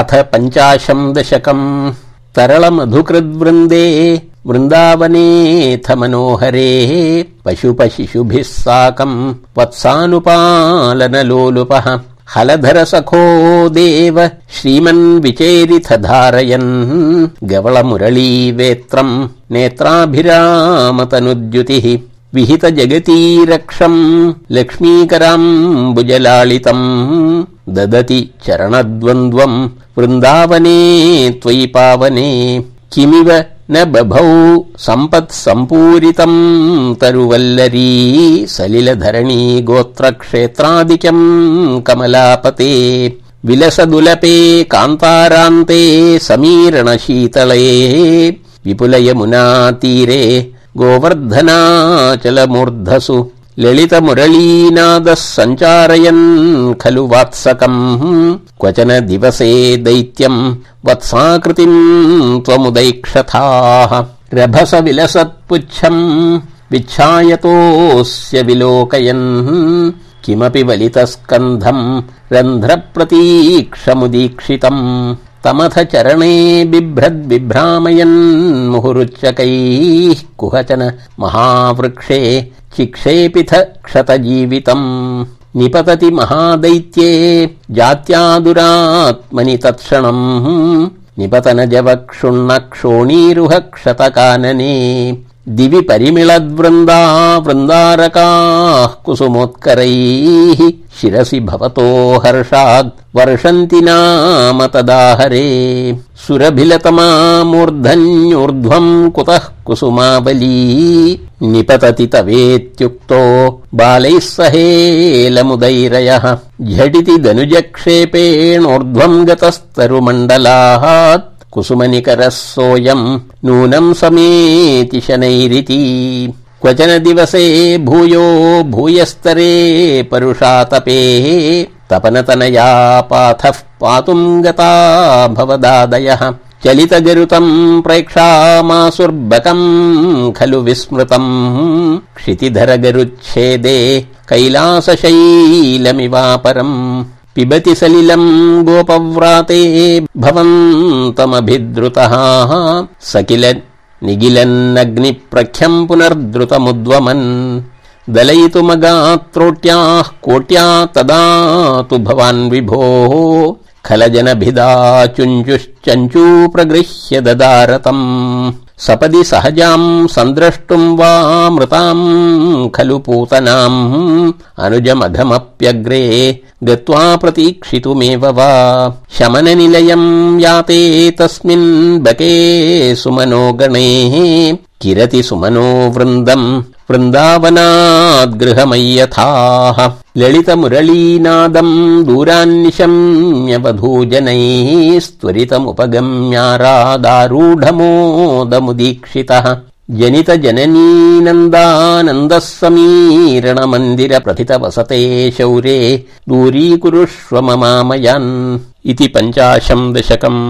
अथ पञ्चाशम् दशकम् तरलमधुकृद्वृन्दे वृन्दावनेऽथ मनोहरे पशुपशिशुभिः साकम् वत्सानुपालनलोलुपः। हलधर सखो देव श्रीमन् विचेरिथ धारयन् गवळमुरळी वेत्रम् नेत्राभिरामतनुद्युतिः विहित जगतीरक्षम् लक्ष्मीकराम्बुजलालितम् ददति चरणद्वन्द्वम् वृन्दावने त्वयि पावने किमिव न बभौ सम्पत्सम्पूरितम् तरुवल्लरी सलिलधरणी गोत्रक्षेत्रादिकम् कमलापते विलसदुलपे कान्तारान्ते समीरणशीतले विपुलयमुनातीरे गोवर्धनाचलमूर्धसु ललितमुरलीनादः सञ्चारयन् खलु वात्सकम् क्वचन दिवसे दैत्यम् वत्साकृतिम् त्वमुदैक्षथाः रभस विलसत्पुच्छम् विच्छायतोऽस्य विलोकयन् किमपि वलितस्कन्धम् रन्ध्रप्रतीक्षमुदीक्षितम् तमथ चरणे बिभ्रद्बिभ्रामयन् मुहुरुच्चकैः कुहचन महावृक्षे चिक्षेपिथ क्षतजीवितम्। निपतति महादैत्ये जात्यादुरात्मनि तत्क्षणम्। निपतन जवक्षुण्ण क्षोणीरुह क्षतकानने दिवि परिमिळद्वृन्दा वृन्दारकाः कुसुमोत्करैः शिरसि भवतो हर्षाद् वर्षन्ति नाम तदाहरे सुरभिलतमा मूर्धन्यूर्ध्वम् कुतः कुसुमावली? निपतति तवेत्युक्तो बालैः सहेलमुदैरयः। झटिति दनुजक्षेपेणोर्ध्वम् गतस्तरुमण्डलात् कुसुमनिकरः सोऽयम् नूनम् समेति शनैरिति। क्वचन दिवसे भूयो भूयस्तरे परुषातपे तपनतनया पाथः पातुम् गता भवदादयः। चलितगरुतम् प्रेक्षामासुर्बकम् खलु विस्मृतम्। क्षितिधरगरुच्छेदे कैलासशैलमिवापरम् पिबति सलिलम् गोपव्राते भवन्तमभिद्रुतः। स किल निगिलन्नग्निप्रख्यम् पुनर्द्रुतमुद्वमन् दलयितुमगात्रोट्याः कोट्या तदा तु भवान् विभोः। खलजनभिदा चुञ्चुश्चञ्चू प्रगृह्य ददारतम्। सपदि सहजाम् सन्द्रष्टुम् वा मृताम् खलु पूतनाम्। अनुजमघमप्यग्रे गत्वा प्रतीक्षितुमेव वा। शमननिलयम् याते तस्मिन् बके सुमनो गणे। किरति सुमनो वृन्दम् वृन्दावनाद्गृहमय्यथाः। ललितमुरलीनादम् दूरान्निशम्यवधूजनैः। जनित जननीनन्दानन्दः समीरण मन्दिर प्रथित वसते शौरे दूरीकुरुष्व ममामयान् इति पञ्चाशम् दशकम्